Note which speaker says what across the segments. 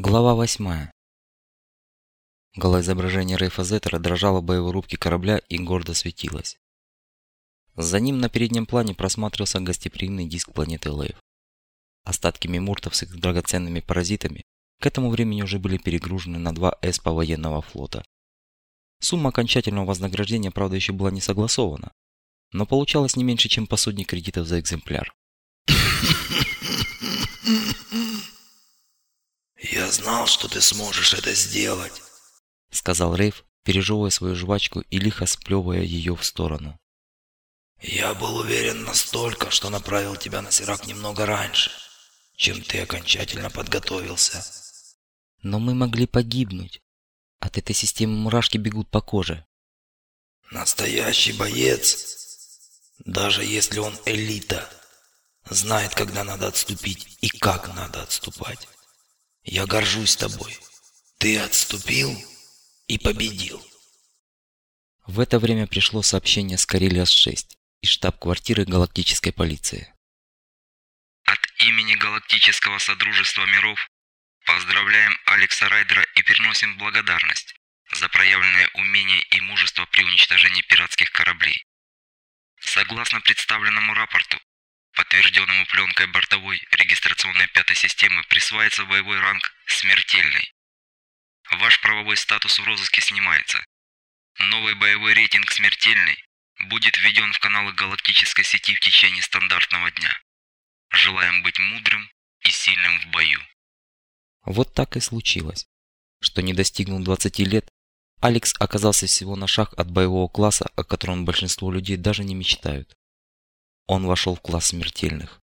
Speaker 1: Глава 8. Голоизображение Рейфа Зеттера дрожало в боевой рубке корабля и гордо светилось. За ним на переднем плане просматривался гостеприимный диск планеты Лейв. Остатки мемуртов с их драгоценными паразитами к этому времени уже были перегружены на два эспа военного флота. Сумма окончательного вознаграждения, правда, еще была не согласована, но получалось не меньше, чем по сотне кредитов за экземпляр.
Speaker 2: «Я знал, что ты сможешь это сделать», —
Speaker 1: сказал Рейв, пережевывая свою жвачку и лихо сплевывая ее в сторону.
Speaker 2: «Я был уверен настолько, что направил тебя на Сирак немного раньше, чем ты окончательно подготовился».
Speaker 1: «Но мы могли погибнуть. От этой системы мурашки бегут по коже».
Speaker 2: «Настоящий боец, даже если он элита, знает, когда надо отступить и как надо отступать». Я горжусь тобой. Ты отступил и победил.
Speaker 1: В это время пришло сообщение с Карелиас-6 из штаб-квартиры галактической полиции.
Speaker 3: От имени Галактического Содружества Миров поздравляем Алекса Райдера и переносим благодарность за проявленное умение и мужество при уничтожении пиратских кораблей. Согласно представленному рапорту, подтвержденному пленкой бортовой регистрационной пятой системы, присваивается боевой ранг «Смертельный». Ваш правовой статус в розыске снимается. Новый боевой рейтинг «Смертельный» будет введен в каналы галактической сети в течение стандартного дня. Желаем быть мудрым и сильным в бою.
Speaker 1: Вот так и случилось, что не достигнув 20 лет, Алекс оказался всего на шаг от боевого класса, о котором большинство людей даже не мечтают. Он вошел в класс смертельных.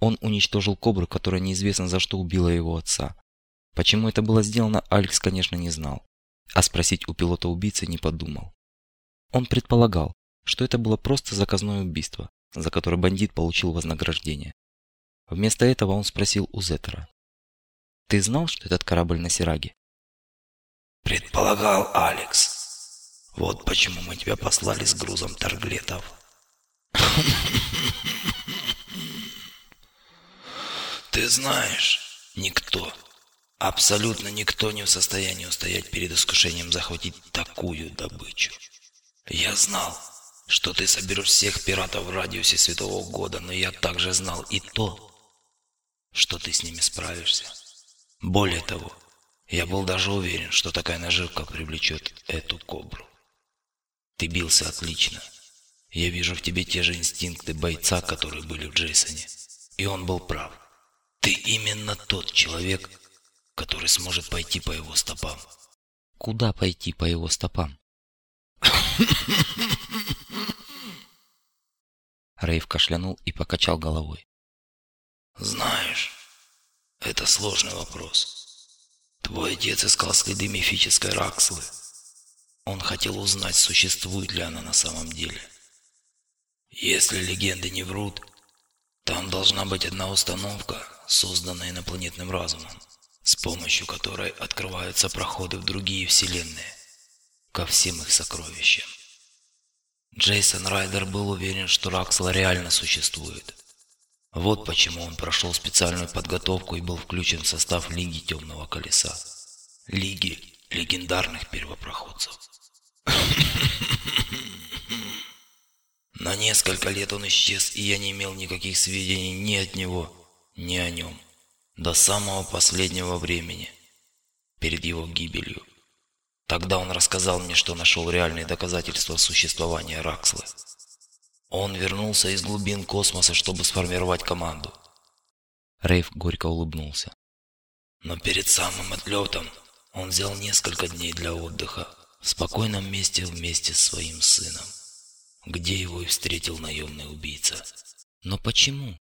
Speaker 1: Он уничтожил кобру, которая неизвестно за что убила его отца. Почему это было сделано, Алекс, конечно, не знал. А спросить у пилота-убийцы не подумал. Он предполагал, что это было просто заказное убийство, за которое бандит получил вознаграждение. Вместо этого он спросил у Зеттера. «Ты знал, что этот корабль на Сираге?»
Speaker 2: «Предполагал, Алекс. Вот почему мы тебя послали с грузом торглетов. Ты знаешь, никто, абсолютно никто не в состоянии устоять перед искушением захватить такую добычу. Я знал, что ты соберешь всех пиратов в радиусе Святого Года, но я также знал и то, что ты с ними справишься. Более того, я был даже уверен, что такая наживка привлечет эту кобру. Ты бился отлично, я вижу в тебе те же инстинкты бойца, которые были в Джейсоне. И он был прав. Ты именно тот человек, который сможет пойти по его стопам.
Speaker 1: Куда пойти по его стопам? Рейв кашлянул и покачал головой.
Speaker 2: Знаешь, это сложный вопрос. Твой отец искал следы мифической Ракслы. Он хотел узнать, существует ли она на самом деле. Если легенды не врут, там должна быть одна установка, созданная инопланетным разумом, с помощью которой открываются проходы в другие вселенные, ко всем их сокровищам. Джейсон Райдер был уверен, что Раксла реально существует. Вот почему он прошел специальную подготовку и был включен в состав Лиги Темного Колеса. Лиги легендарных первопроходцев. На несколько лет он исчез, и я не имел никаких сведений ни от него, ни о нем. До самого последнего времени, перед его гибелью. Тогда он рассказал мне, что нашел реальные доказательства существования Ракслы. Он вернулся из глубин космоса, чтобы сформировать команду.
Speaker 1: Рейв горько улыбнулся.
Speaker 2: Но перед самым отлетом он взял несколько дней для отдыха в спокойном месте вместе с своим сыном где его и встретил наемный убийца.
Speaker 1: Но почему?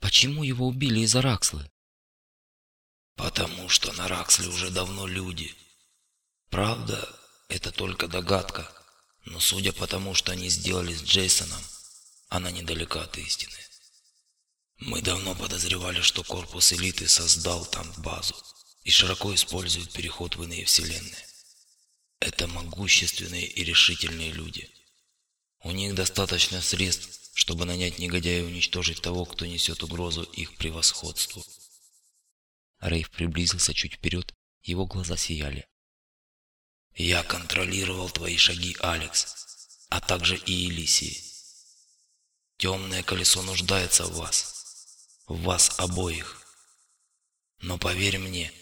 Speaker 1: Почему его убили из-за Ракслы?
Speaker 2: Потому что на Раксле уже давно люди. Правда, это только догадка, но судя по тому, что они сделали с Джейсоном, она недалека от истины. Мы давно подозревали, что корпус элиты создал там базу и широко использует переход в иные вселенные. Это могущественные и решительные люди – у них достаточно средств, чтобы нанять негодяя и уничтожить того, кто несет угрозу их превосходству.
Speaker 1: Рейв приблизился чуть вперед, его глаза сияли.
Speaker 2: «Я контролировал твои шаги, Алекс, а также и Элисии. Темное колесо нуждается в вас, в вас обоих. Но поверь мне,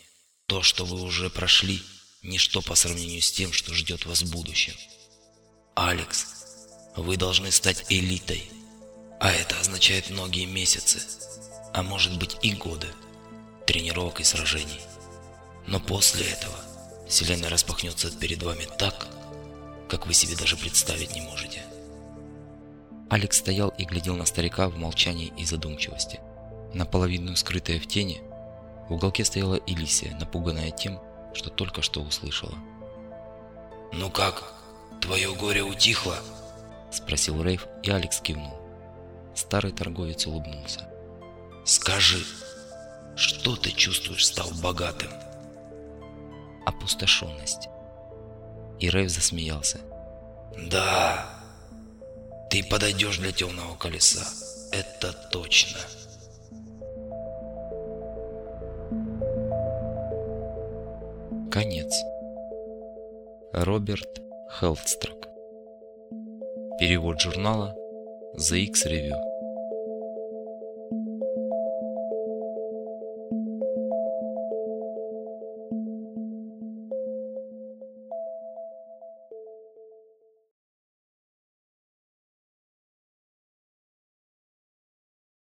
Speaker 2: то, что вы уже прошли, ничто по сравнению с тем, что ждет вас в будущем. Алекс, вы должны стать элитой, а это означает многие месяцы, а может быть и годы тренировок и сражений. Но после этого Вселенная распахнется перед вами так, как вы себе даже представить не можете.
Speaker 1: Алекс стоял и глядел на старика в молчании и задумчивости. Наполовину скрытая в тени, в уголке стояла Элисия, напуганная тем, что только что услышала.
Speaker 2: «Ну как, твое горе утихло?»
Speaker 1: – спросил Рейв, и Алекс кивнул. Старый торговец улыбнулся.
Speaker 2: «Скажи, что ты чувствуешь, стал богатым?»
Speaker 1: Опустошенность. И Рейв засмеялся.
Speaker 2: «Да, ты подойдешь для темного колеса, это точно».
Speaker 1: Конец. Роберт Хелдстрок. Перевод журнала The X Review.